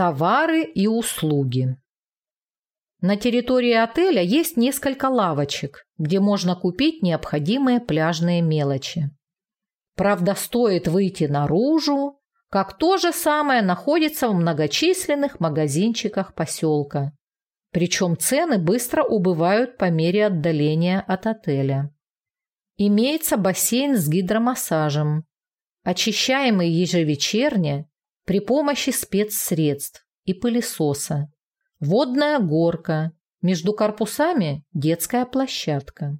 Товары и услуги. На территории отеля есть несколько лавочек, где можно купить необходимые пляжные мелочи. Правда, стоит выйти наружу, как то же самое находится в многочисленных магазинчиках поселка. Причем цены быстро убывают по мере отдаления от отеля. Имеется бассейн с гидромассажем, очищаемый ежевечерне при помощи спецсредств и пылесоса. Водная горка, между корпусами детская площадка.